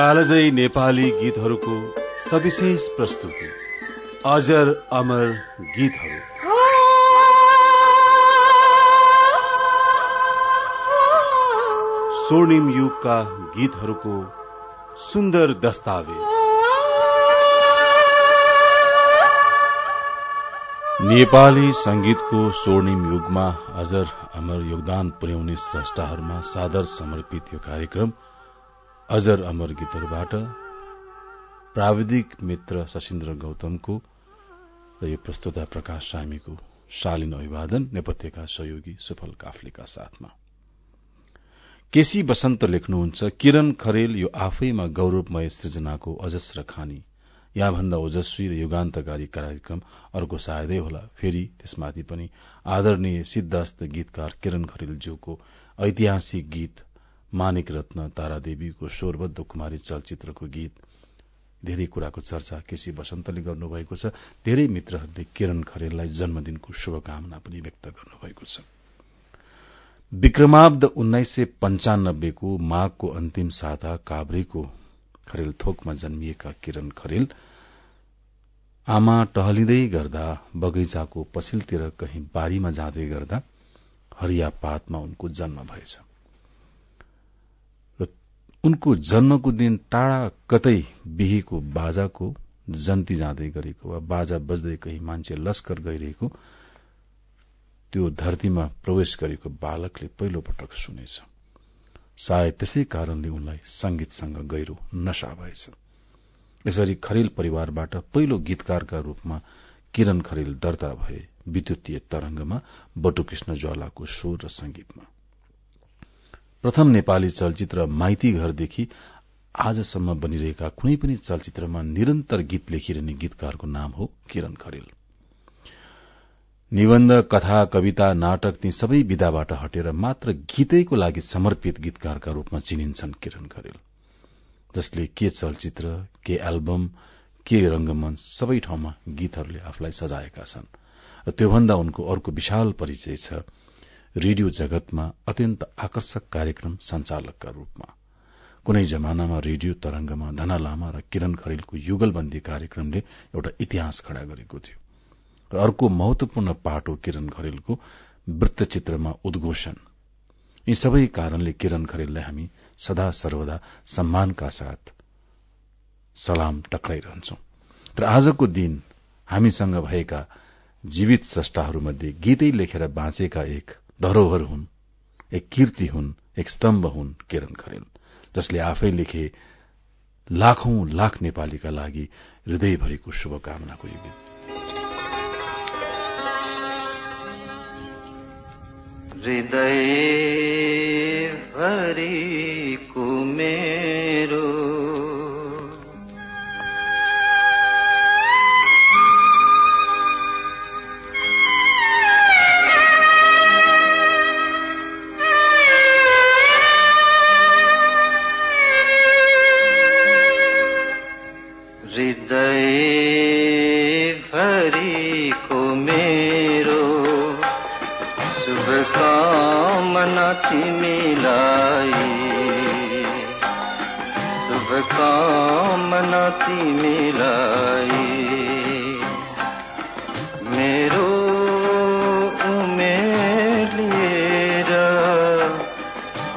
कालजयी नेपाली गीतहरूको सविशेष प्रस्तुति। अजर अमर गीतहरू। स्वर्णिम युगका गीतहरूको सुन्दर दस्तावेज। नेपाली संगीतको स्वर्णिम युगमा अजर अमर योगदान पुर्याउने श्रष्टाहरूमा सादर समर्पित यो कार्यक्रम अजर अमर गीतहरूबाट प्राविधिक मित्र शशीन्द्र गौतमको र यो प्रस्तुता प्रकाश सामीको शालीन अभिवादन नेपथ्यका सहयोगी सुफल काफ्लेका साथमा। केसी बसन्त लेख्नुहुन्छ किरण खरेल यो आफैमा गौरवमय सृजनाको अजस्र खानी। यहाँभन्दा ओजस्वी र युगान्तकारी कार्यक्रम अर्को सायदै होला। फेरि त्यसमाथि पनि आदरणीय सिद्धस्त गीतकार किरण खरेलज्यूको ऐतिहासिक गीत मानिक रत्न तारादेवीको स्वरबद्ध कुमारी चलचित्रको गीत धेरै कुराको चर्चा केसी वसन्तले गर्नुभएको छ। धेरै मित्रहरूले किरण खरेललाई जन्मदिनको शुभकामना पनि व्यक्त गर्नुभएको छ। विक्रमाब्द उन्नाइस सय पञ्चानब्बेको माघको अन्तिम साता काभ्रेको खरेल थोकमा जन्मिएका किरण खरेल आमा टहलिँदै गर्दा बगैँचाको पछिल्तिर कहीँ बारीमा जाँदै गर्दा हरिया पातमा उनको जन्म भएछ। उनको जन्मको दिन टाढा कतै बिहीको बाजाको जन्ती जाँदै गरेको वा बाजा बज्दै कहीँ मान्छे लस्कर गइरहेको त्यो धरतीमा प्रवेश गरेको बालकले पहिलो पटक सुनेछ। सायद त्यसै कारणले उनलाई संगीतसँग गहिरो नशा भएछ। यसरी खरेल परिवारबाट पहिलो गीतकारका रूपमा किरण खरेल दर्ता भए विद्युतीय तरंगमा बटुकृष्ण ज्वालाको स्वर र संगीतमा। प्रथम नेपाली चलचित्र माइती घरदेखि आजसम्म बनिरहेका कुनै पनि चलचित्रमा निरन्तर गीत लेखिरहने गीतकारको नाम हो किरण खरेल। निबन्ध कथा कविता नाटक ती सबै विधाबाट हटेर मात्र गीतैको लागि समर्पित गीतकारका रूपमा चिनिन्छन् किरण खरेल। जसले के चलचित्र के एल्बम के रंगमञ्च सबै ठाउँमा गीतहरूले आफूलाई सजाएका छन्। र त्योभन्दा उनको अर्को विशाल परिचय छ रेडियो जगतमा अत्यन्त आकर्षक कार्यक्रम संचालकका रूपमा। कुनै जमानामा रेडियो तरंगमा धना लामा र किरण खरेलको युगलबन्दी कार्यक्रमले एउटा इतिहास खड़ा गरेको थियो। र अर्को महत्वपूर्ण पाटो किरण खरेलको वृत्तचित्रमा उद्घोषण। यी सबै कारणले किरण खरेललाई हामी सदा सर्वदा सम्मानका साथ सलाम टक्राइरहन्छौ। र आजको दिन हामीसँग भएका जीवित स्रष्टाहरूमध्ये गीतै लेखेर बाँचेका एक धरोहर हुन् एक कीर्ति हुन् एक स्तम्भ हुन् किरण खरेल जसले आफै लेखे लाखौं लाख नेपालीका लागि हृदयभरिको शुभकामनाको गीत हृदय भरिको मेरो शुभकामना तिमीलाई मेरो उमेर लिएर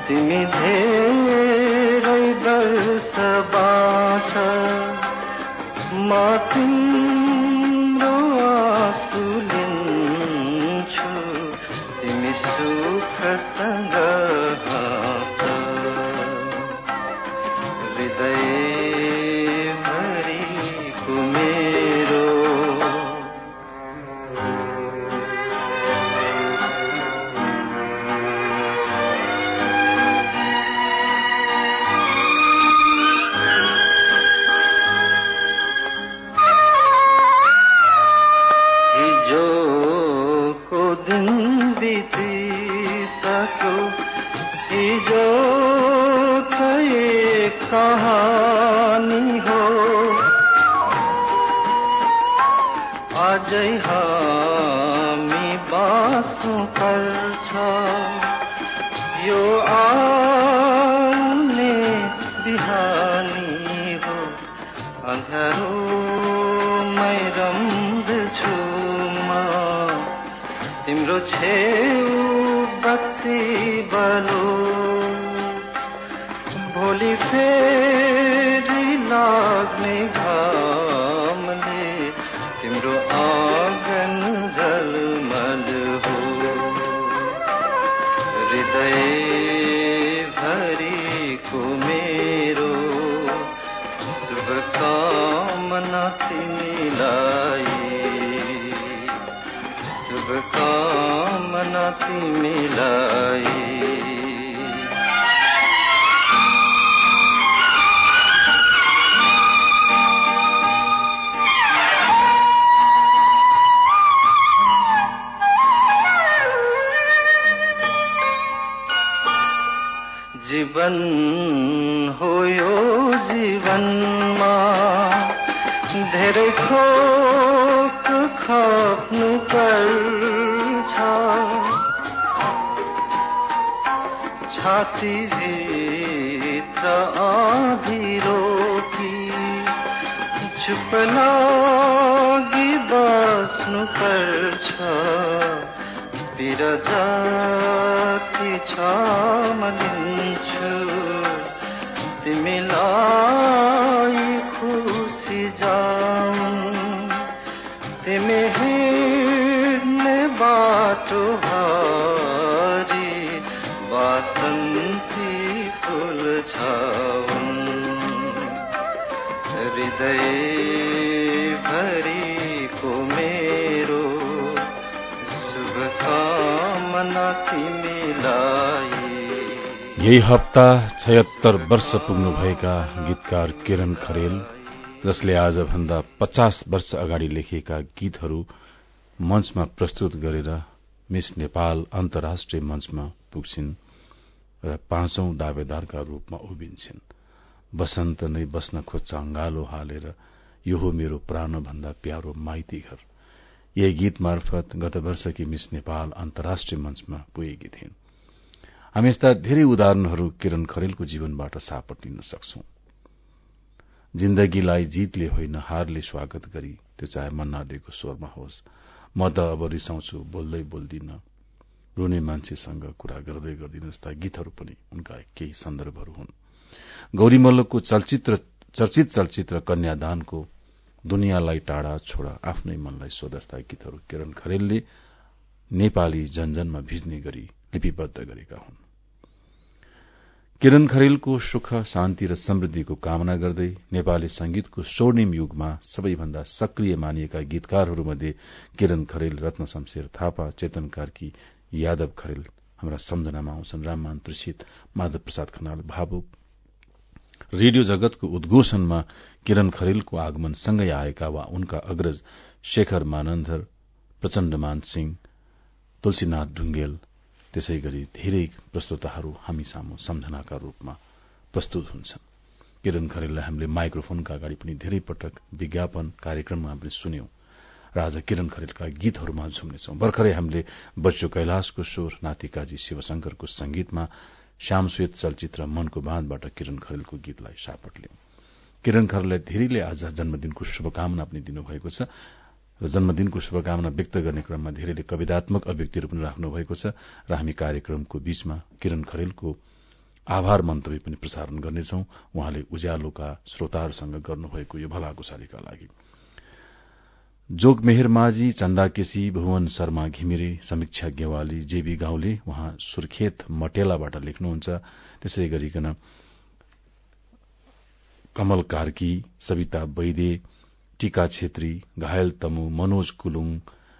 तिमी धेरै वर्ष बाँच। म तिम्रो आँसु लिन्छु तिमी सुखसँग हृदय भरिको मेरो शुभकामना तिमीलाई यही हप्ता छयत्तर वर्ष पुग्नुभएका गीतकार किरण खरेल जसले आजभन्दा पचास वर्ष अगाडि लेखिएका गीतहरू मञ्चमा प्रस्तुत गरेर मिस नेपाल अन्तर्राष्ट्रिय मञ्चमा पुग्छिन् र पाँचौं दावेदारका रूपमा उभिन्छन्। वसन्त नै बस्न खोज्छ अंगालो हालेर यो हो मेरो प्राणभन्दा प्यारो माइती घर। यही गीत मार्फत गत वर्षकी मिस नेपाल अन्तर्राष्ट्रिय मञ्चमा पुगेकी थिइन्। हामी यस्ता धेरै उदाहरणहरू किरण खरेलको जीवनबाट सापट लिन सक्छौं। जिन्दगीलाई जीतले होइन हारले स्वागत गरी त्यो चाहे मन्नाडेको स्वरमा होस्। म त अब रिसाउँछु बोल्दै बोल्दिन। रुने मान्छेसँग कुरा गर्दै गर्दिन जस्ता गीतहरू पनि उनका केही सन्दर्भहरू हुन्। गौरी मल्लको चलचित्र चर्चित चलचित्र कन्यादानको दुनियाँलाई टाढा छोडा आफ्नै मनलाई सोधस्ता गीतहरू किरण खरेलले नेपाली जनजनमा भिज्ने गरी लिपिबद्ध गरेका हुन्। किरण खरेलको सुख शान्ति र समृद्धिको कामना गर्दै नेपाली संगीतको स्वर्णिम युगमा सबैभन्दा सक्रिय मानिएका गीतकारहरूमध्ये किरण खरेल रत्न शमशेर थापा चेतन कार्की यादव खरेल हाम्रा सम्झनामा आउँछन् राममान त्रिषित माधव प्रसाद खनाल भावुक रेडियो जगतको उद्घोषणमा किरण खरेलको आगमन सँगै आएका वा उनका अग्रज शेखर मानन्धर प्रचण्डमान सिंह तुलसीनाथ ढुंगेल त्यसै गरी धेरै प्रस्तोताहरू हामी सामु सम्झनाका रूपमा प्रस्तुत हुन्छन्। किरण खरेललाई हामीले माइक्रोफोनका अगाडि पनि धेरै पटक विज्ञापन कार्यक्रममा हामीले सुन्यौं र आज किरण खरेलका गीतहरूमा झुम्नेछौं। भर्खरै हामीले बच्चो कैलाशको स्वर नातिकाजी शिवशंकरको संगीतमा श्यामश्वेत चलचित्र मनको बाँधबाट किरण खरेलको गीतलाई सापट लियौं। किरण खरेललाई धेरैले आज जन्मदिनको शुभकामना पनि दिनुभएको छ र जन्मदिनको शुभकामना व्यक्त गर्ने क्रममा धेरैले कवितात्मक अभिव्यक्तिहरू पनि राख्नु भएको छ र हामी कार्यक्रमको बीचमा किरण खरेलको आभार मन्तव्य पनि प्रसारण गर्नेछौ। उहाँले उज्यालोका श्रोताहरूसँग गर्नुभएको यो भलाकुसारीका लागि। जोग मेहर माझी चन्दा केसी भुवन शर्मा घिमिरे समीक्षा गेवाली जेबी गाउँले उहाँ सुर्खेत मटेलाबाट लेख्नुहुन्छ। त्यसै गरिकन कमल कार्की सविता वैदे टीका छेत्री घायल तमु मनोज कुलुङ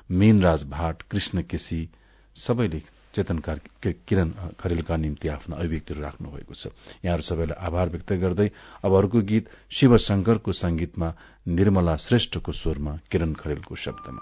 मीनराज भाट कृष्ण केसी सबैले चेतन किरण खरेलका निम्ति आफ्ना अभिव्यक्तिहरू राख्नु भएको छ। यहाँहरू सबैलाई आभार व्यक्त गर्दै अब अर्को गीत शिवशंकरको संगीतमा निर्मला श्रेष्ठको स्वरमा किरण खरेलको शब्दमा।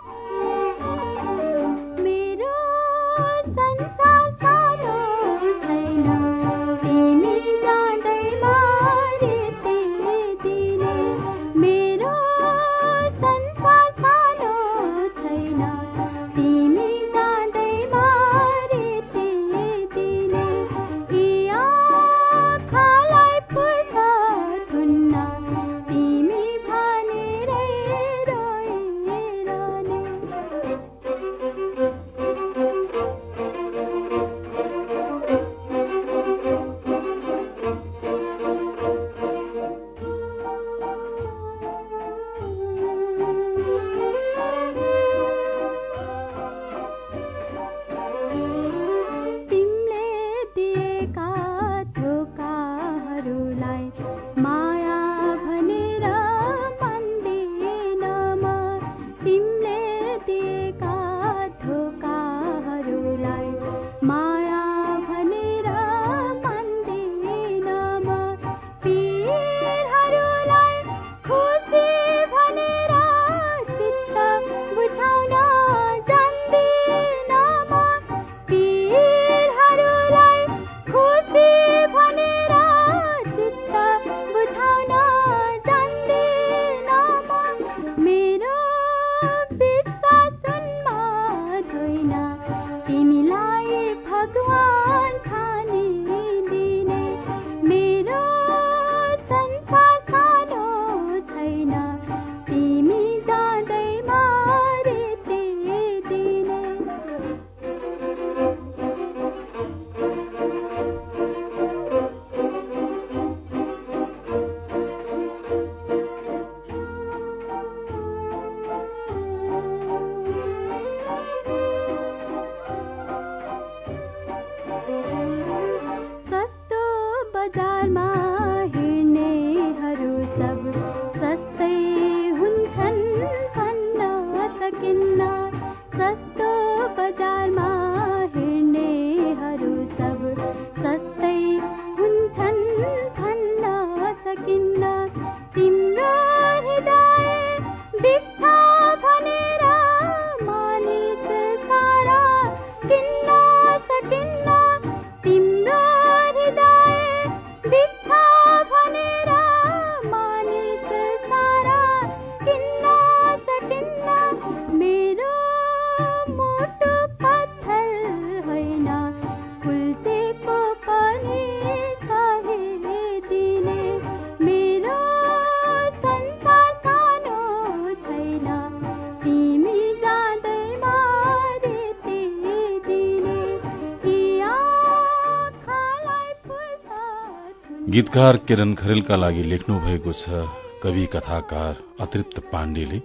गीतकार किरण खरेलका लागि लेख्नु भएको छ कवि कथाकार अतृप्त पाण्डेले।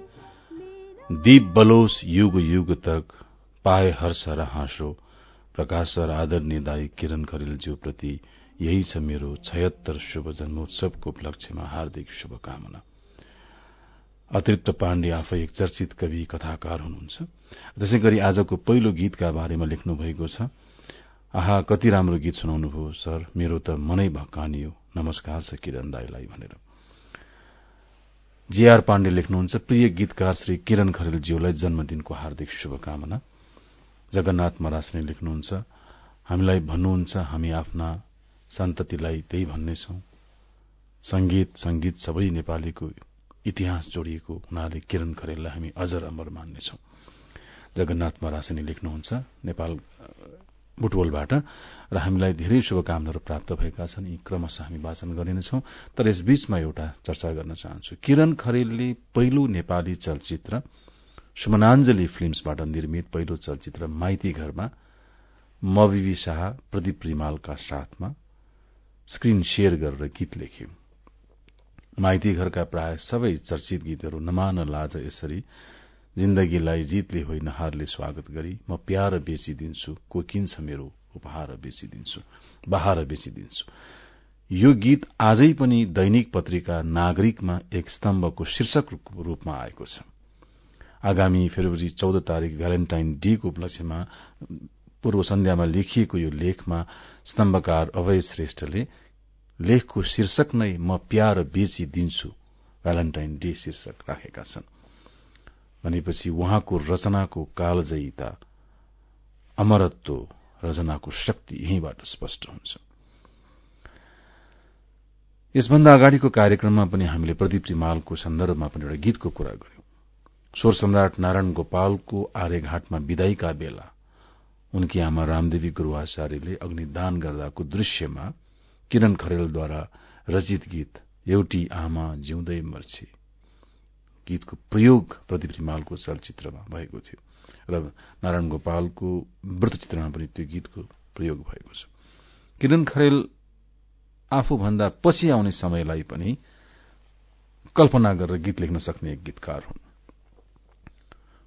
दीप बलोस युग युग तक पाए हर्ष र हाँसो प्रकाश र आदरणीय दाई किरण खरेलज्यू प्रति यही छ मेरो छयत्तर शुभ जन्मोत्सवको उपलक्ष्यमा हार्दिक शुभकामना। अतृप्त पाण्डे आफै एक चर्चित कवि कथाकार हुनुहुन्छ। त्यसै गरी आजको पहिलो गीतका बारेमा लेख्नु भएको छ आहा कति राम्रो गीत सुनाउनुभयो सर। मेरो त मनै भक्कानियो नमस्कार छ किरण दाईलाई भनेर। जीआर पाण्डे लेख्नुहुन्छ प्रिय गीतकार श्री किरण खरेलज्यूलाई जन्मदिनको हार्दिक शुभकामना। जगन्नाथ मरासले लेख्नुहुन्छ हामीलाई भन्नुहुन्छ हामी आफ्ना सन्ततिलाई त्यही भन्नेछौ। संगीत संगीत सबै नेपालीको इतिहास जोडिएको हुनाले किरण खरेललाई हामी अजर अमर मान्नेछौ। जगन्नाथ मरासिनी लेख्नुहुन्छ नेपाल बुटवलबाट र हामीलाई धेरै शुभकामनाहरू प्राप्त भएका छन्। यी क्रमशः हामी वाचन गरिनेछौ। तर यस बीचमा एउटा चर्चा गर्न चाहन्छु। किरण खरेलले पहिलो नेपाली चलचित्र सुमनाञ्जली फिल्मसबाट निर्मित पहिलो चलचित्र माइती घरमा मविवी शाह प्रदीप रिमालका साथमा स्क्रिन शेयर गरेर गीत लेखे माइती घरका प्राय सबै चर्चित गीतहरू नमान लाज यसरी जिन्दगीलाई जीतले होइन हारले स्वागत गरी म प्यार बेचिदिन्छु को किन्छ मेरो उपहार बेचिदिन्छु बहार बेचिदिन्छु। यो गीत आजै पनि दैनिक पत्रिका नागरिकमा एक स्तम्भको शीर्षक रूपमा आएको छ। आगामी फेब्रुअरी चौध तारीक भ्यालेन्टाइन डेको उपलक्ष्यमा पूर्व सन्ध्यामा लेखिएको यो लेखमा स्तम्भकार अभय श्रेष्ठले लेखको शीर्षक नै म प्यार बेचिदिन्छु भ्यालेन्टाइन डे शीर्षक राखेका छन्। भनेपछि उहाँको रचनाको कालजयीता अमरत्व रचनाको शक्ति यहीँबाट स्पष्ट हुन्छ। यसभन्दा अगाडिको कार्यक्रममा पनि हामीले प्रदीप रिमालको सन्दर्भमा पनि एउटा गीतको कुरा गर्यौं। स्वर सम्राट नारायण गोपालको आर्यघाटमा विदाईका बेला उनकी आमा रामदेवी गुरूआचार्यले अग्निदान गर्दाको दृश्यमा किरण खरेलद्वारा रचित गीत एउटी आमा जिउँदै मर्छे। गीतको प्रयोग प्रदीप रिमालको चलचित्रमा भएको थियो र नारायण गोपालको वृत्तचित्रमा पनि त्यो गीतको प्रयोग भएको छ। किरण खरेल आफूभन्दा पछि आउने समयलाई पनि कल्पना गरेर गीत लेख्न सक्ने एक गीतकार हुन्।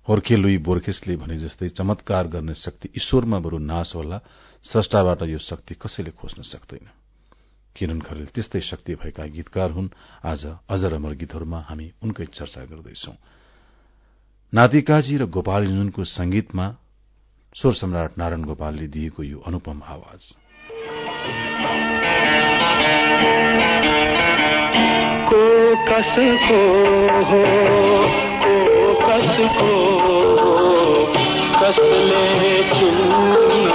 होर्खे लुई बोर्खेसले भने जस्तै चमत्कार गर्ने शक्ति ईश्वरमा बरू नाश होला स्रष्टाबाट यो शक्ति कसैले खोज्न सक्दैन। किरण खरेल त्यस्तै शक्ति भएका गीतकार हुन्। आज अजर अमर गीतहरूमा हामी उनकै चर्चा गर्दैछौ। नातिकाजी र गोपाल युजनको संगीतमा स्वर सम्राट नारायण गोपालले दिएको यो अनुपम आवाज। को हो को कसले चिन्न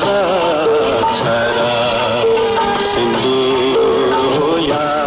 साक्षरा Allah.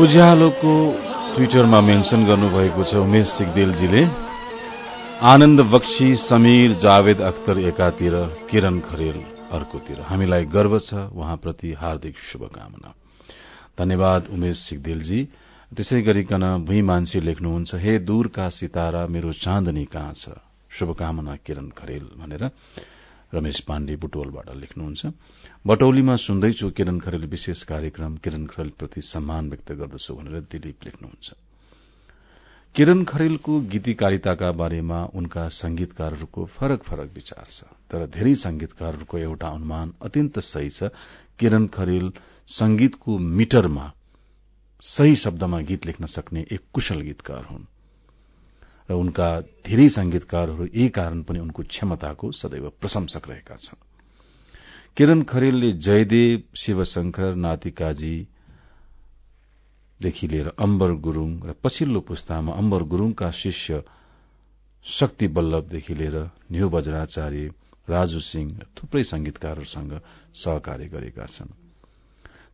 उज्यालोको ट्विटरमा मेन्शन गर्नुभएको छ उमेश सिगदेलजीले। आनन्द बक्सी समीर जावेद अख्तर एकातिर किरण खरेल। अर्कोतिर। हामीलाई गर्व छ उहाँप्रति हार्दिक शुभकामना। धन्यवाद उमेश सिगदेलजी। त्यसै गरिकन भुइँ मान्छे लेख्नुहुन्छ हे दूरका सितारा मेरो चाँदनी कहाँ छ? शुभकामना किरण खरेल भनेर रमेश पाण्डे बुटोलबाट लेख्नुहुन्छ। बटौलीमा सुन्दैछु किरण खरेल विशेष कार्यक्रम किरण खरेलप्रति सम्मान व्यक्त गर्दछु भनेर दिलीप लेख्नुहुन्छ। किरण खरेलको गीतिकारिताका बारेमा उनका संगीतकारहरूको फरक फरक विचार छ। तर धेरै संगीतकारहरूको एउटा अनुमान अत्यन्त सही छ। किरण खरेल संगीतको मिटरमा सही शब्दमा गीत लेख्न सक्ने एक कुशल गीतकार हुन् र उनका धेरै संगीतकारहरू यही कारण पनि उनको क्षमताको सदैव प्रशंसक रहेका छन्। किरण खरेलले जयदेव शिवशंकर नातिकाजी देखि लिएर अम्बर गुरूङ र पछिल्लो पुस्तामा अम्बर गुरूङका शिष्य शक्ति बल्लभदेखि लिएर न्यू वज्राचार्य राजु सिंह थुप्रै संगीतकारहरूसँग सहकार्य गरेका छन्।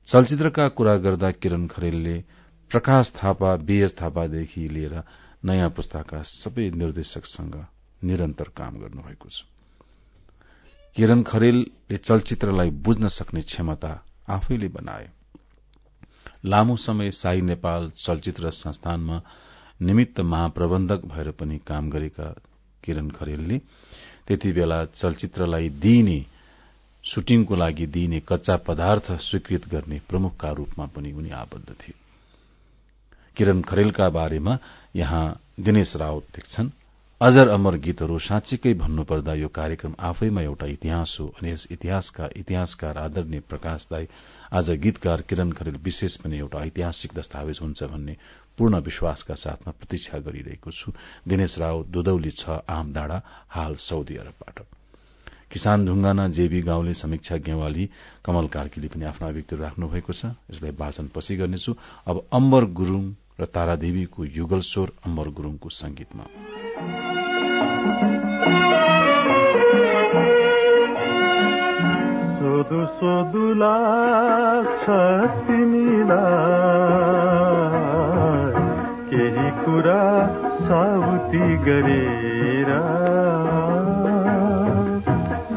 चलचित्रका कुरा गर्दा किरण खरेलले प्रकाश थापा बीएस थापादेखि लिएर नयाँ पुस्ताका सबै निर्देशकसँग निरन्तर काम गर्नुभएको छ। किरण खरेलले चलचित्रलाई बुझ्न सक्ने क्षमता आफैले बनाए लामो समय साई नेपाल चलचित्र संस्थानमा निमित्त महाप्रबन्धक भएर पनि काम गरेका किरण खरेलले त्यति बेला चलचित्रलाई दिइने सुटिङको लागि दिइने कच्चा पदार्थ स्वीकृत गर्ने प्रमुखका रूपमा पनि उनी आबद्ध थिए। किरण खरेलका बारेमा यहाँ दिनेश रावत लेख्छन्। अजर अमर गीतहरू साँच्चीकै भन्नुपर्दा यो कार्यक्रम आफैमा एउटा इतिहास हो अनि यस इतिहासका इतिहासकार आदरणीय प्रकाश दाई आज गीतकार किरण खरेल विशेष पनि एउटा ऐतिहासिक दस्तावेज हुन्छ भन्ने पूर्ण विश्वासका साथमा प्रतीक्षा गरिरहेको छु। दिनेश राव दुदौली छ आम डाँडा हाल साउदी अरबबाट। किसान ढुङ्गाना जेबी गाउँले समीक्षा गेवाली कमल कार्कीले पनि आफ्ना अभिव्यक्तिहरू राख्नु भएको छ। यसलाई वाचन पछि गर्नेछु। अब अम्बर गुरूङ र तारादेवीको युगल स्वर अम्बर गुरूङको संगीतमा सोधु सोधु लाग्छ तिमीलाई केही कुरा साउती गरेर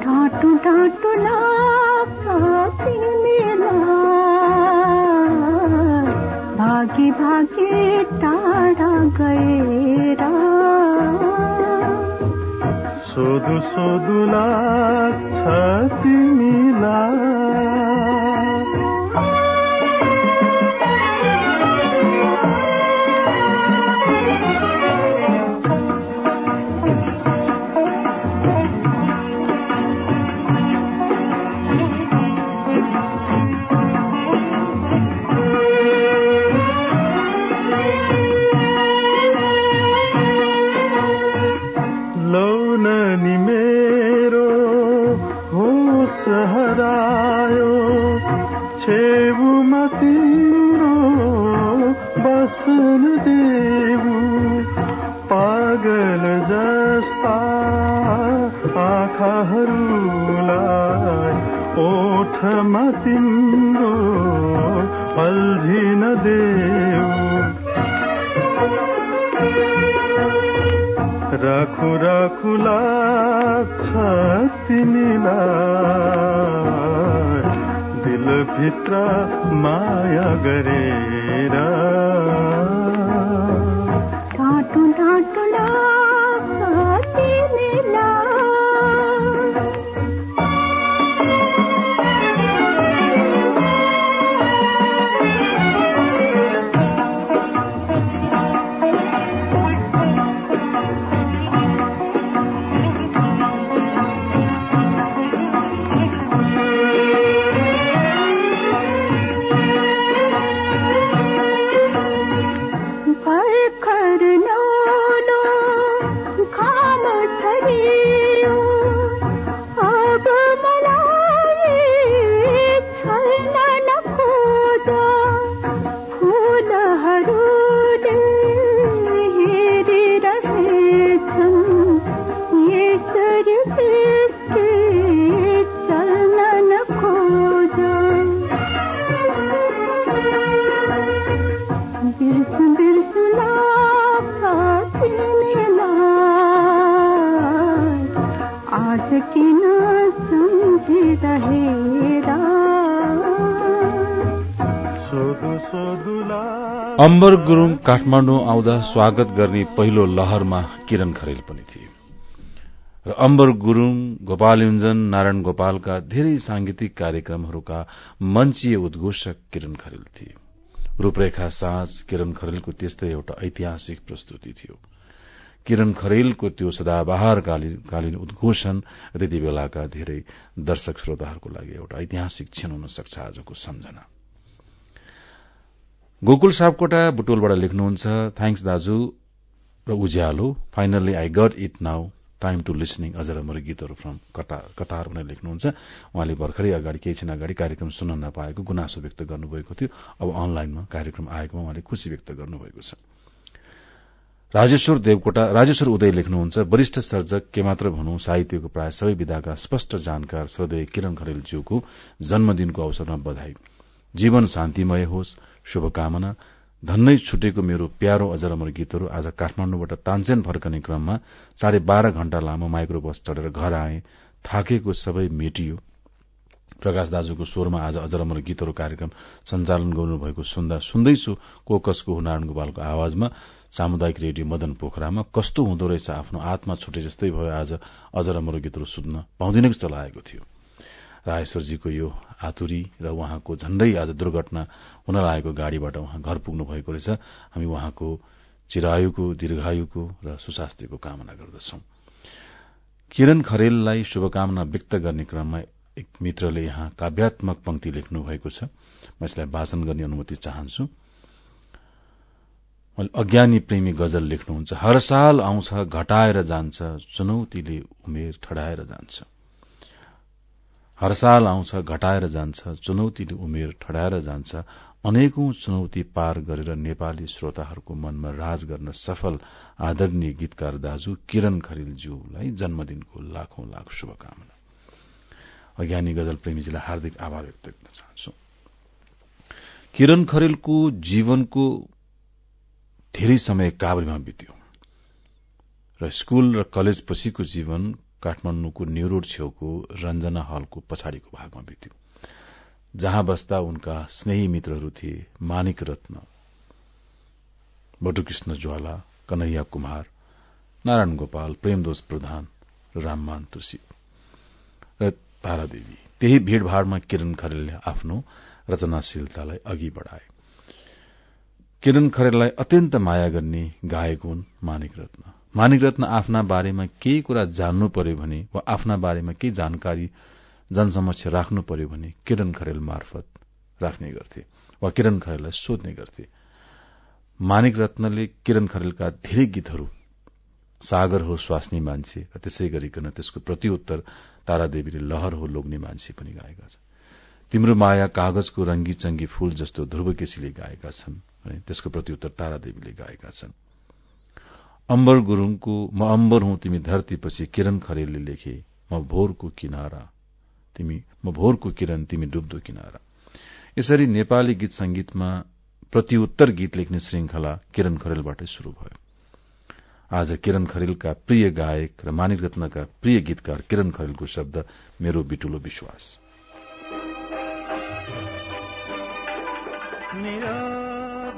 ढाँटु ढाँटु लाग्छ सोधु सोधु लाग्छ तिमीलाई राखु राखु लाग्छ तिमीलाई। दिलभित्र माया गरेर। अम्बर गुरूङ काठमाडौँ आउँदा स्वागत गर्ने पहिलो लहरमा किरण खरेल पनि थिए। र अम्बर गुरूङ गोपाल युञ्जन नारायण गोपालका धेरै सांगीतिक कार्यक्रमहरूका मञ्चीय उद्घोषक किरण खरेल थिए। रूपरेखा साँझ किरण खरेलको त्यस्तै एउटा ऐतिहासिक प्रस्तुति थियो। किरण खरेलको त्यो सदाबहार कालीन उद्घोषण त्यति बेलाका धेरै दर्शक श्रोताहरूको लागि एउटा ऐतिहासिक क्षण हुन सक्छ आजको सम्झना। गोकुल सापकोटा बुटोलबाट लेख्नुहुन्छ। थ्याङ्क्स दाजु र उज्यालो। Finally I got it now time to listening अझ राम्रो गीतहरू फ्रम कतार भनेर लेख्नुहुन्छ। उहाँले भर्खरै अगाडि केही क्षण अगाडि कार्यक्रम सुन्न नपाएको गुनासो व्यक्त गर्नुभएको थियो। अब अनलाइनमा कार्यक्रम आएकोमा उहाँले खुशी व्यक्त गर्नुभएको छ। राजेश्वर देवकोटा राजेश्वर उदय लेख्नुहुन्छ। वरिष्ठ सर्जक के मात्र भनौं साहित्यको प्राय सबै विधाका स्पष्ट जानकार श्रद्धेय किरण खरेलज्यूको जन्मदिनको अवसरमा बधाई। जीवन शान्तिमय होस्। शुभकामना। धन्नै छुटेको मेरो प्यारो अजरमर गीतहरू आज काठमाण्डुबाट तानसेन फर्कने क्रममा साढे बाह्र घण्टा लामो माइक्रो बस चढेर घर आए। थाकेको सबै मेटियो। प्रकाश दाजुको स्वरमा आज अजरमर गीतहरू कार्यक्रम सञ्चालन गर्नुभएको सुन्दा सुन्दैछु कोकसको नारायण गोपालको आवाजमा सामुदायिक रेडियो मदन पोखरामा। कस्तो हुँदो रहेछ आफ्नो आत्मा छुटे जस्तै भयो आज अजरमर गीतहरू सुन्न। पाउँदिन जस्तो लागेको थियो। रायश्वरजीको यो आतुरी र उहाँको झण्डै आज दुर्घटना हुन लागेको गाड़ीबाट उहाँ घर पुग्नु भएको रहेछ। हामी उहाँको चिरायुको दीर्घायुको र सुशास्तिको कामना गर्दछौं। किरण खरेललाई शुभकामना व्यक्त गर्ने क्रममा एक मित्रले यहाँ काव्यात्मक पंक्ति लेख्नु भएको छ। म यसलाई वाचन गर्ने अनुमति चाहन्छु। अज्ञानी प्रेमी गजल लेख्नुहुन्छ। हर साल आउँछ घटाएर जान्छ। चुनौतीले उमेर ठडाएर जान्छ। हर साल आउँछ घटाएर जान्छ चुनौतीले उमेर ठडाएर जान्छ अनेकौं चुनौती पार गरेर नेपाली श्रोताहरूको मनमा राज गर्न सफल आदरणीय गीतकार दाजु किरण खरेलज्यूलाई जन्मदिनको लाखौं लाख शुभकामना। अज्ञानी गजल प्रेमीजीलाई हार्दिक आभार व्यक्त गर्न चाहन्छु। किरण खरेलको जीवनको धेरै समय काभ्रेमा बित्यो। र स्कूल र कलेज पछिको जीवन काठमाण्डुको न्यूरोड छेउको रञ्जना हलको पछाडिको भागमा बित्यो। जहाँ बस्दा उनका स्नेही मित्रहरू थिए मानिक रत्न बटुकृष्ण ज्वाला कन्हैया कुमार नारायण गोपाल प्रेमदोष प्रधान राममान तुसी र तारादेवी। त्यही भीड़भाड़मा किरण खरेलले आफ्नो रचनाशीलतालाई अघि बढ़ाए। किरण खरेललाई अत्यन्त माया गर्ने गायक हुन् मानिक रत्न। मानिक रत्न आफ्ना बारेमा केही कुरा जान्नु पर्यो भने वा आफ्ना बारेमा केही जानकारी जनसमक्ष राख्नु पर्यो भने किरण खरेल मार्फत राख्ने गर्थे वा किरण खरेललाई सोध्ने गर्थे। मानिक रत्नले किरण खरेलका धेरै गीतहरू सागर हो स्वास्नी मान्छे र त्यसै गरिकन त्यसको प्रत्युत्तर तारादेवीले लहर हो लोग्ने मान्छे पनि गाएका छन्। तिम्रो माया कागजको रंगी चंगी फूल जस्तो ध्रुवकेशीले गाएका छन् त्यसको प्रत्युत्तर तारादेवीले गाएका छन्। अम्बर गुरूङको म अम्बर हुँ तिमी धरतीपछि किरण खरेलले लेखे म भोरको किनारा तिमी म भोरको किरण तिमी डुब्दो किनारा। यसरी नेपाली गीत संगीतमा प्रतिउत्तर गीत लेख्ने श्रृंखला किरण खरेलबाटै शुरू भयो। आज किरण खरेलका प्रिय गायक र मानिक रत्नका प्रिय गीतकार किरण खरेलको शब्द मेरो बिटुलो विश्वास। मेरो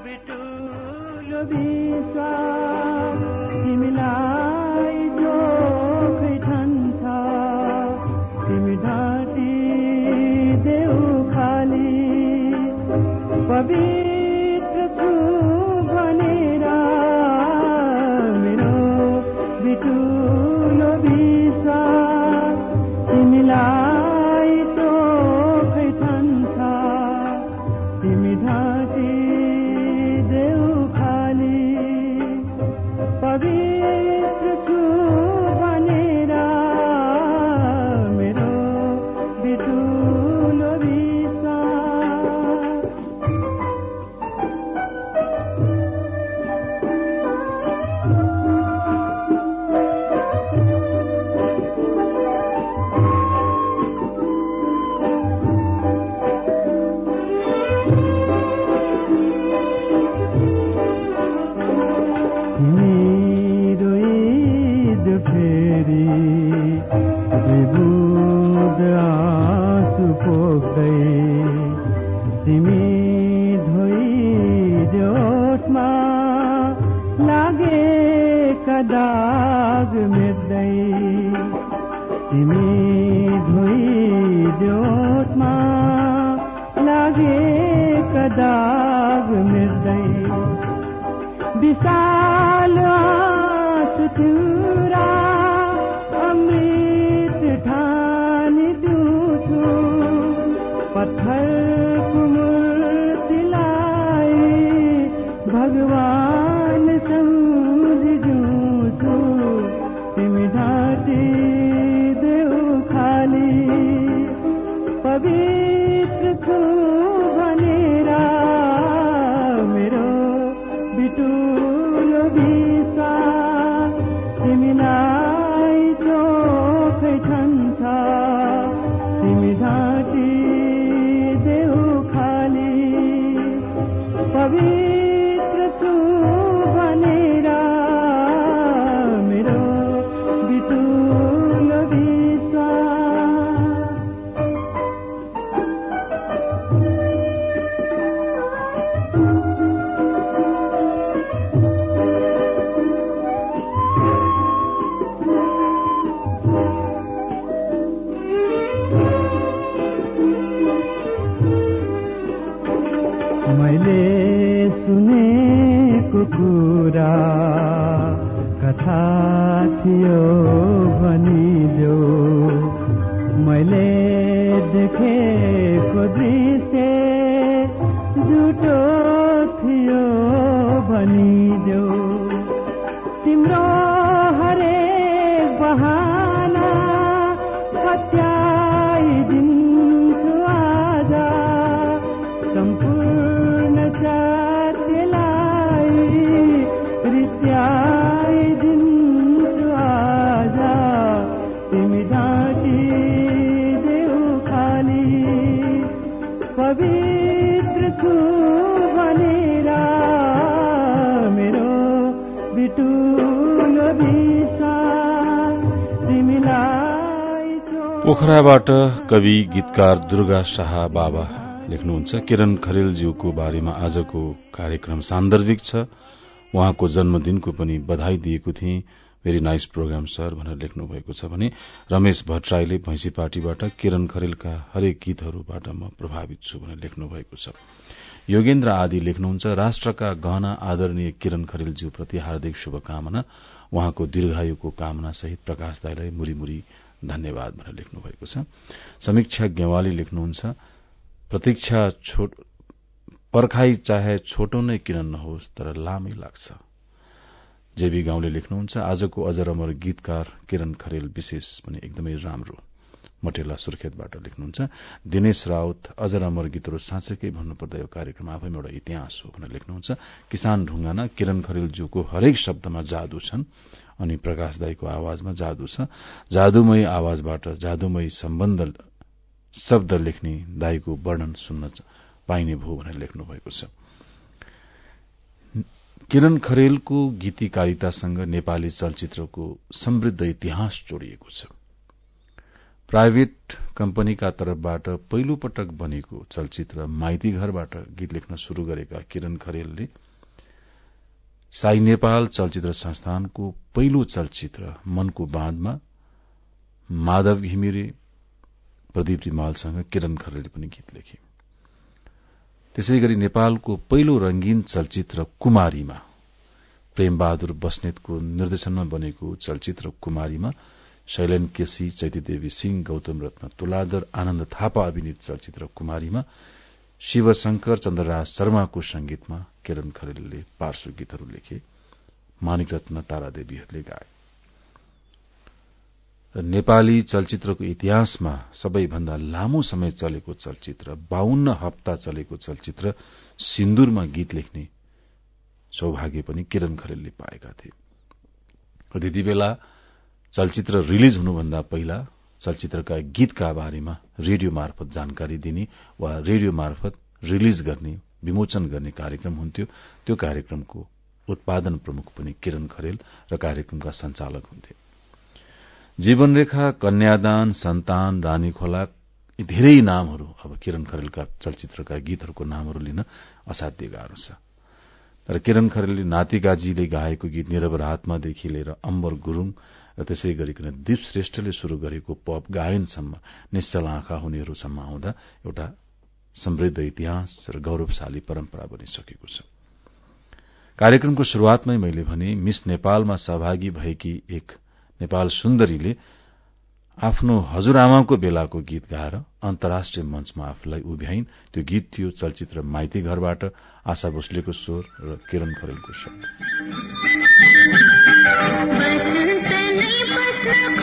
बिटुलो विश्वास। कभी पोखराबाट कवि गीतकार दुर्गा शाह बाबा लेख्नुहुन्छ किरण खरेलज्यूको बारेमा आजको कार्यक्रम सान्दर्भिक छ। उहाँको जन्मदिनको पनि बधाई दिएको थिएँ। भेरी नाइस प्रोग्राम सर भनेर लेख्नु भएको छ भने रमेश भट्टराईले भैंसी पार्टीबाट किरण खरेलका हरेक गीतहरूबाट म प्रभावित छु भनेर लेख्नु भएको छ। योगेन्द्र आदि लेख्नुहुन्छ राष्ट्रका गहना आदरणीय किरण खरेलज्यूप्रति हार्दिक शुभकामना। उहाँको दीर्घायुको कामना सहित प्रकाश दाईलाई मुरीमुरी धन्यवाद भनेर लेख्नु भएको छ। समीक्षा गेवाली लेख्नुहुन्छ प्रतीक्षा पर्खाई चाहे छोटो नै किन नहोस् तर लामै लाग्छ। जेबी गाउँले लेख्नुहुन्छ आजको अजर अमर गीतकार किरण खरेल विशेष पनि एकदमै राम्रो मटेला सुर्खेतबाट लेख्नुहुन्छ दिनेश राउत अजर अमर गीतहरू साँच्चैकै भन्नुपर्दा यो कार्यक्रम आफैमा एउटा इतिहास हो भनेर लेख्नुहुन्छ। किसान ढुङ्गाना किरण खरेलज्यूको हरेक शब्दमा जादु छन् अनि प्रकाश दाईको आवाजमा जादु छ। जादुमय आवाजबाट जादुमय सम्बन्ध शब्द लेख्ने दाईको वर्णन सुन्न पाइने भो भनेर लेख्नु भएको छ। किरण खरेलको गीतिकारितासँग नेपाली चलचित्रको समृद्ध इतिहास जोडिएको छ। प्राइभेट कम्पनीका तर्फबाट पहिलो पटक बनेको चलचित्र माइती घरबाट गीत लेख्न शुरू गरेका किरण खरेलले साई नेपाल चलचित्र संस्थानको पहिलो चलचित्र मनको बाँधमा माधव घिमिरे प्रदीप रिमालसँग किरण खरेलले पनि गीत लेखे। त्यसै गरी नेपालको पहिलो रंगीन चलचित्र कुमारीमा प्रेमबहादुर बस्नेतको निर्देशनमा बनेको चलचित्र कुमारीमा शैलेन केसी चैतीदेवी सिंह गौतम रत्न तुलादर आनन्द थापा अभिनीत चलचित्र कुमारीमा शिवशंकर चन्द्रराज शर्माको संगीतमा किरण खरेलले पार्श्व गीतहरू लेखे मानिक रत्न तारादेवीहरूले गाए। नेपाली चलचित्रको इतिहासमा सबैभन्दा लामो समय चलेको चलचित्र बाहन्न हप्ता चलेको चलचित्र सिन्दुरमा गीत लेख्ने सौभाग्य पनि किरण खरेलले पाएका थिए। त्यति बेला चलचित्र रिलिज हुनुभन्दा पहिला चलचित्रका गीतका बारेमा रेडियो मार्फत जानकारी दिने वा रेडियो मार्फत रिलिज गर्ने विमोचन गर्ने कार्यक्रम हुन्थ्यो। त्यो कार्यक्रमको उत्पादन प्रमुख पनि किरण खरेल र कार्यक्रमका संचालक हुन्थे। जीवनरेखा कन्यादान सन्तान रानी खोला धेरै नामहरू अब किरण खरेलका चलचित्रका गीतहरूको नामहरू लिन असाध्य गाह्रो छ। तर किरण खरेलले नातिगाजीले गाएको गीत निरबर आत्मादेखि लिएर अम्बर गुरूङ र त्यसै गरिकन दीप श्रेष्ठले शुरू गरेको पप गायनसम्म निश्चल आँखा हुनेहरूसम्म आउँदा एउटा समृद्ध इतिहास र गौरवशाली परम्परा बनिसकेको छ। कार्यक्रमको शुरूआतमै मैले भने मिस नेपालमा सहभागी भएकी एक नेपाल सुन्दरीले आफ्नो हजुरआमाको बेलाको गीत गाएर अन्तर्राष्ट्रिय मञ्चमा आफूलाई उभ्याइन्। त्यो गीत थियो चलचित्र माइती घरबाट आशा भोसलेको स्वर र किरण खरेलको शब्द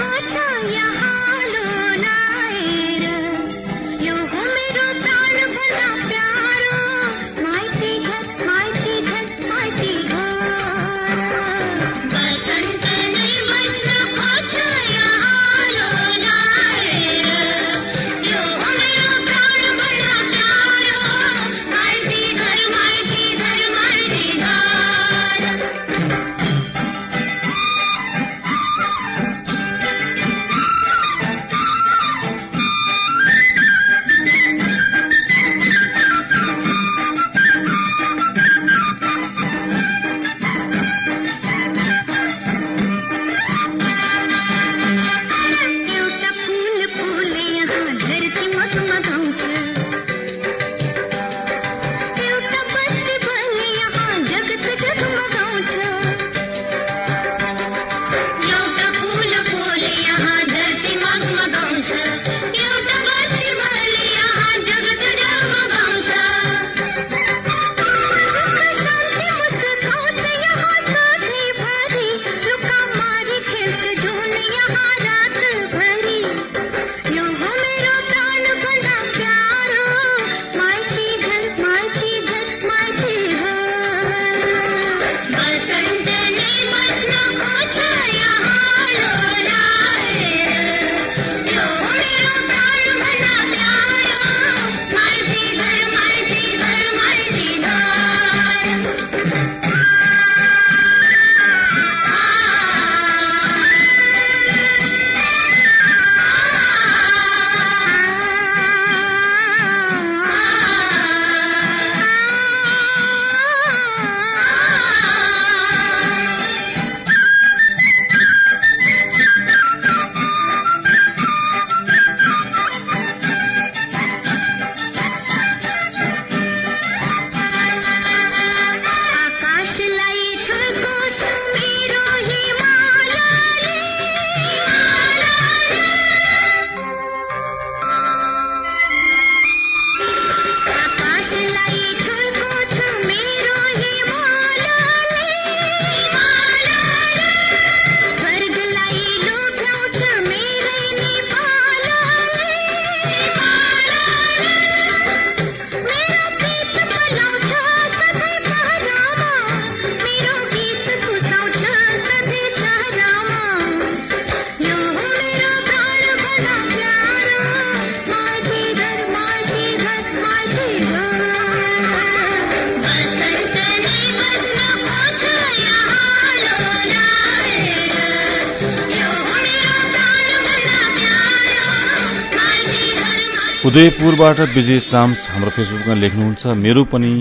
उदयपुरबाट विजय चाम्स हाम्रो फेसबुकमा लेख्नुहुन्छ मेरो पनि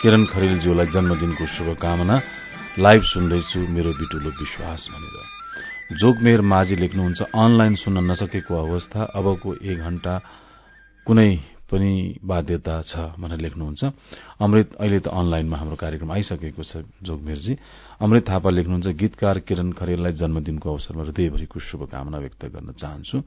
किरण खरेलज्यूलाई जन्मदिनको शुभकामना लाइभ सुन्दैछु मेरो बिटुलो विश्वास भनेर। जोगमेर माझी लेख्नुहुन्छ अनलाइन सुन्न नसकेको अवस्था अबको एक घण्टा कुनै पनि बाध्यता छ भनेर लेख्नुहुन्छ। अमृत अहिले त अनलाइनमा हाम्रो कार्यक्रम आइसकेको छ जोगमेरजी अमृत थापा लेख्नुहुन्छ गीतकार किरण खरेललाई जन्मदिनको अवसरमा हृदयभरिको शुभकामना व्यक्त गर्न चाहन्छु।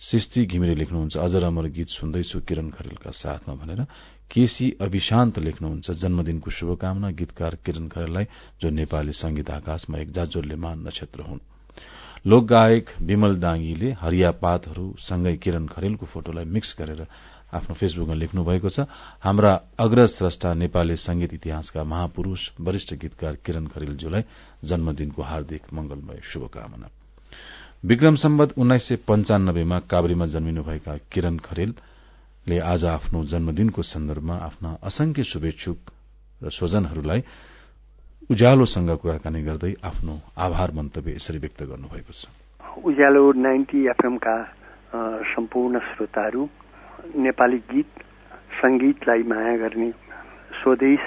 सृष्टि घिमिरे लेख्नुहुन्छ। अझ अमर गीत सुन्दैछु किरण खरेलका साथमा भनेर केसी अभिशान्त लेख्नुहुन्छ। जन्मदिनको शुभकामना गीतकार किरण खरेललाई जो नेपाली संगीत आकाशमा एक जाजोल्यमान नक्षत्र हुन्। लोकगायक विमल दाङीले हरिया पातहरू सँगै किरण खरेलको फोटोलाई मिक्स गरेर आफ्नो फेसबुकमा लेख्नु भएको छ। हाम्रा अग्रज स्रष्टा नेपाली संगीत इतिहासका महापुरूष वरिष्ठ गीतकार किरण खरेलज्यूलाई जन्मदिनको हार्दिक मंगलमय शुभकामना। विक्रम सम्बत उन्नाइस सय पञ्चानब्बेमा काभ्रेमा जन्मिनुभएका किरण खरेलले आज आफ्नो जन्मदिनको सन्दर्भमा आफ्ना असंख्य शुभेच्छुक र स्वजनहरूलाई उज्यालोसँग कुराकानी गर्दै आफ्नो आभार मन्तव्य यसरी व्यक्त गर्नुभएको छ। उज्यालो नाइन्टी एफएमका सम्पूर्ण श्रोताहरू नेपाली गीत संगीतलाई माया गर्ने स्वदेश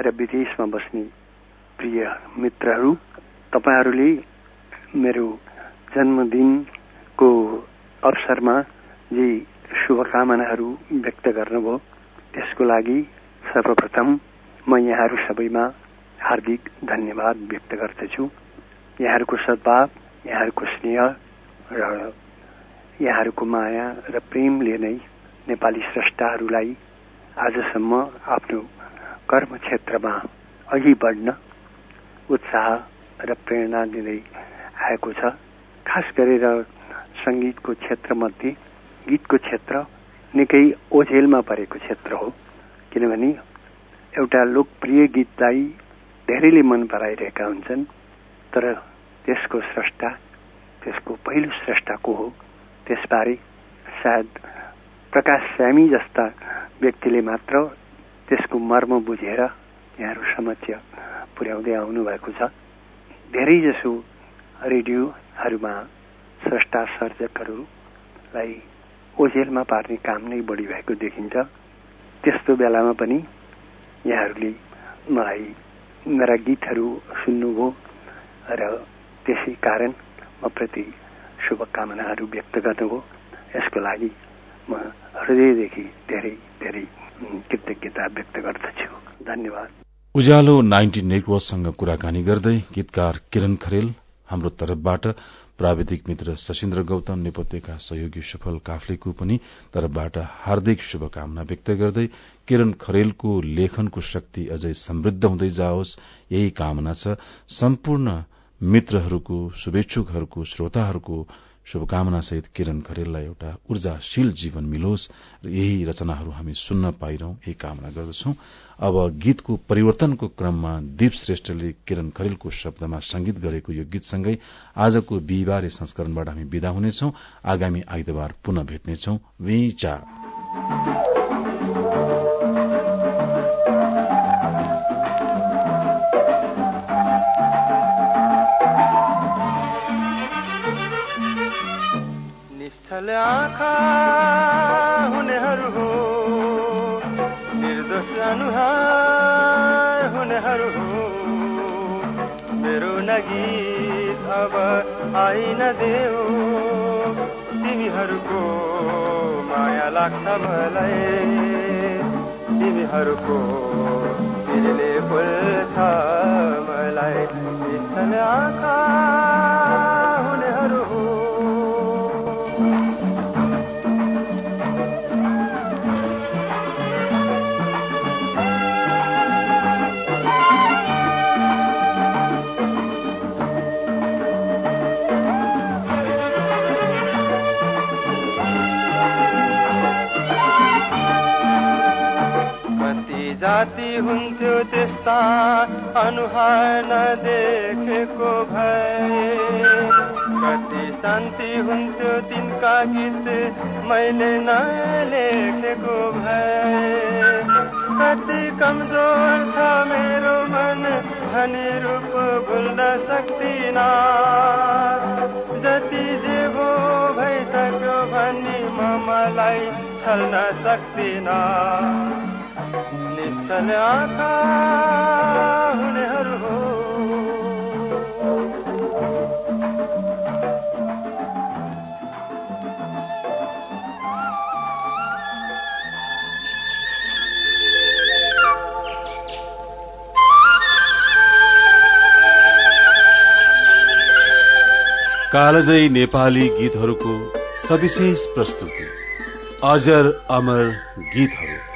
र विदेशमा बस्ने प्रिय मित्रहरू तपाईँहरूले मेरो जन्मदिनको अवसरमा जे शुभकामनाहरू व्यक्त गर्नुभयो। त्यसको लागि सर्वप्रथम म यहाँहरू सबैमा हार्दिक धन्यवाद व्यक्त गर्दछु। यहाँहरूको सद्भाव यहाँहरूको स्नेह र यहाँहरूको माया र प्रेमले नै नेपाली स्रष्टाहरूलाई आजसम्म आफ्नो कर्म क्षेत्रमा अघि बढ्न उत्साह र प्रेरणा दिँदै आएको छ। खास गरेर सङ्गीतको क्षेत्रमध्ये गीतको क्षेत्र निकै ओझेलमा परेको क्षेत्र हो। किनभने एउटा लोकप्रिय गीतलाई धेरैले मन पराइरहेका हुन्छन् तर त्यसको स्रष्टा त्यसको पहिलो स्रष्टा को हो त्यसबारे सायद प्रकाश स्यामी जस्ता व्यक्तिले मात्र त्यसको मर्म बुझेर यहाँहरू समक्ष पुर्याउँदै आउनु भएको छ। धेरैजसो रेडियोहरूमा स्रष्टा सर्जकहरूलाई ओझेलमा पार्ने काम नै बढी भएको देखिन्छ। त्यस्तो बेलामा पनि यहाँहरूले मलाई मेरा गीतहरू सुन्नुभयो र त्यसै कारण म प्रति शुभकामनाहरू व्यक्त गर्नुभयो। यसको लागि म हृदयदेखि धेरै धेरै कृतज्ञता व्यक्त गर्दछु। धन्यवाद। उज्यालो नाइन्टी नेटवर्कसँग कुराकानी गर्दै गीतकार किरण खरेल हाम्रो तर्फबाट प्राविधिक मित्र सशिन्द्र गौतम नेपथ्यका सहयोगी सफल काफ्लेको पनि तर्फबाट हार्दिक शुभकामना व्यक्त गर्दै किरण खरेलको लेखनको शक्ति अझै समृद्ध हुँदै जाओस्। यही कामना छ। सम्पूर्ण मित्रहरूको शुभेच्छुकहरूको श्रोताहरूको शुभकामना सहित किरण खरेललाई एउटा ऊर्जाशील जीवन मिलोस् र यही रचनाहरू हामी सुन्न पाइरहँ यही कामना गर्दछौ। अब गीतको परिवर्तनको क्रममा दीप श्रेष्ठले किरण खरेलको शब्दमा संगीत गरेको यो गीतसँगै आजको बिहिबारे संस्करणबाट हामी विदा हुनेछौ। आगामी आइतबार पुनः भेट्नेछौ। निश्चल आँखा हुनेहरू हो। निर्दोष अनुहार हुनेहरू हो। मेरो नगीत अब आइन देऊ। तिमीहरूको माया लाग्छ मलाई। तिमीहरूको तिमीले बोल्छ मलाई। आँखा जाति हुन्थ्यो त्यस्ता अनुहार नदेखेको भए कति शान्ति हुन्थ्यो तिनका गीत मैले नलेखेको भए कति कमजोर छ मेरो मन धनी रूप भुल्न सक्दिन जति जे भो भइसक्यो भनी म मलाई छल्न सक्दिन आँखा हुनेहरू हो। कालजयी नेपाली गीतहरूको सविशेष प्रस्तुति। अजर अमर गीतहरू।